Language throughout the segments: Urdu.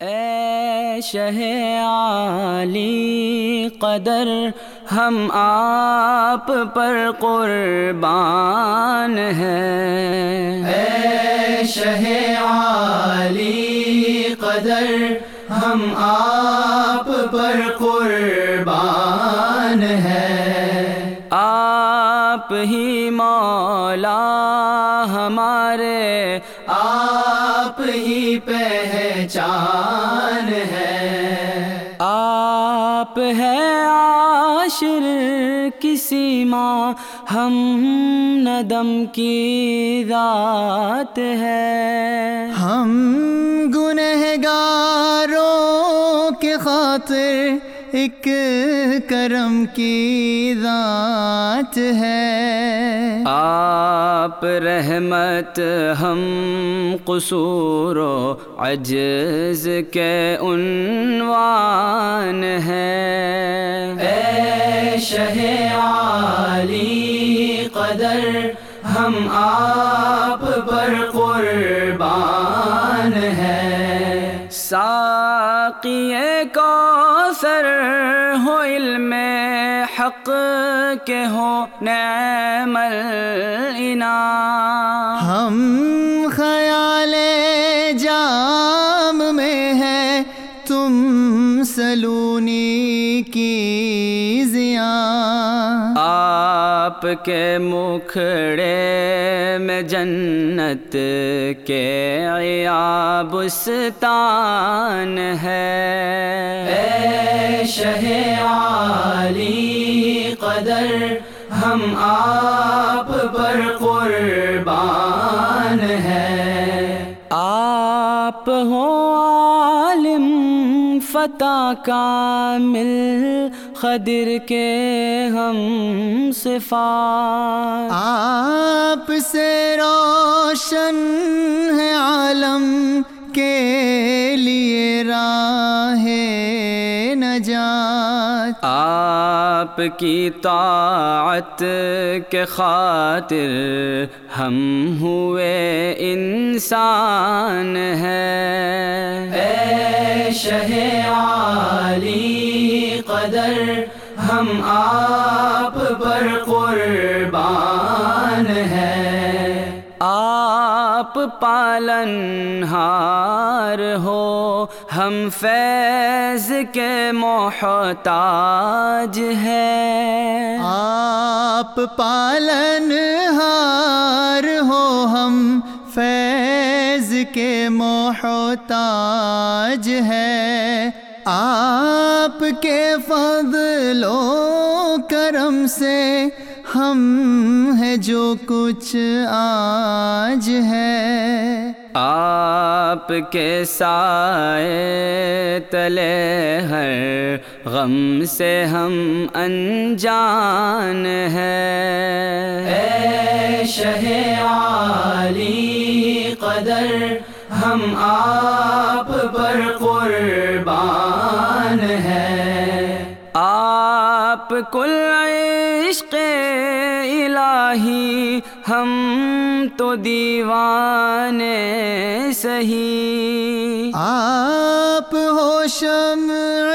اے شہ عالی قدر ہم آپ پر قربان ہیں۔ اے شہ عالی قدر ہم آپ پر قربان ہیں۔ آپ ہی مولا ہمارے آپ پہچان ہے۔ آپ ہے عاشر کسی ماں ہم ندم کی ذات ہے۔ ہم گنہگاروں کے خاطر ایک کرم کی ذات ہے۔ آپ رحمت ہم قصور و عجز کے عنوان ہیں اے شہ عالی قدر ہم آپ پر قربان ہیں ساقی کو سر ہو علم حق کے ہو نعم الانام ہم خیال آپ کے مکھڑے میں جنت کے عیابستان ہے۔ اے شہ عالی قدر، ہم آپ پر قربان ہیں۔ آپ ہو عالم فتح کامل خدر کے ہم صفات۔ آپ سے روشن ہے آپ کی طاعت کے خاطر ہم ہوئے انسان ہیں۔ اے شہ عالی قدر ہم آپ پر قربان ہیں۔ آپ پالن ہار ہو ہم فیض کے محتاج ہیں۔ آپ پالن ہار ہو ہم فیض کے محتاج ہے آپ کے فضل و کرم سے ہم ہے جو کچھ آج ہے۔ آپ کے سائے تلے ہر غم سے ہم انجان ہیں۔ اے شہ عالی قدر ہم آپ پر قربان ہیں۔ آپ کل الہی ہم تو دیوانے سہی۔ آپ ہو شمع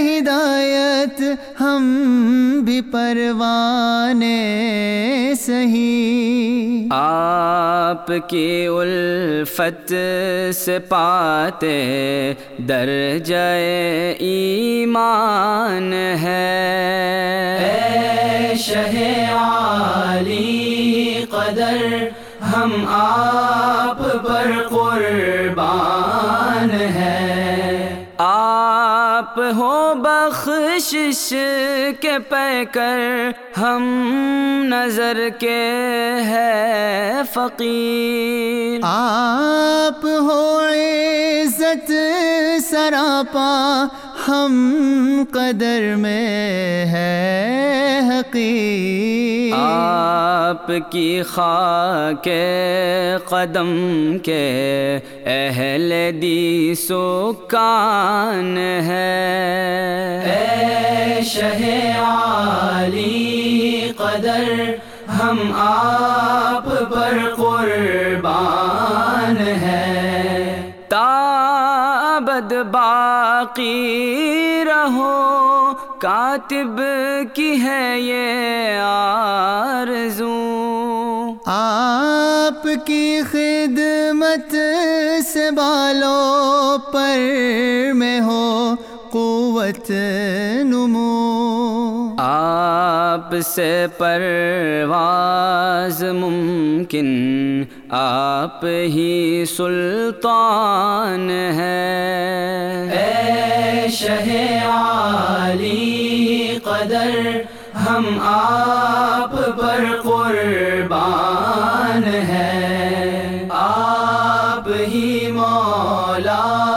ہدایت ہم بھی پروانے سہی۔ آپ کی الفت سے پاتے درجہ ایمان ہے۔ اے شہ عالی قدر ہم آپ پر قربان ہیں آپ ہو بخشش کے پیکر، ہم نظر کے ہے فقیر۔ آپ ہو عزت، سراپا ہم قدر میں ہے حقیر آپ کی خاک قدم کے اہل دی سکان ہے۔ اے شہ عالی قدر ہم آپ پر قربان ہیں۔ بد ابد باقی رہو۔ کاتب کی ہے یہ آرزو۔ آپ کی خدمت سے بالوں پر میں ہو قوت نمو۔ آپ سے پرواز ممکن، آپ ہی سلطان ہے۔ اے شہ عالی قدر، ہم آپ پر قربان ہیں۔ آپ ہی مولا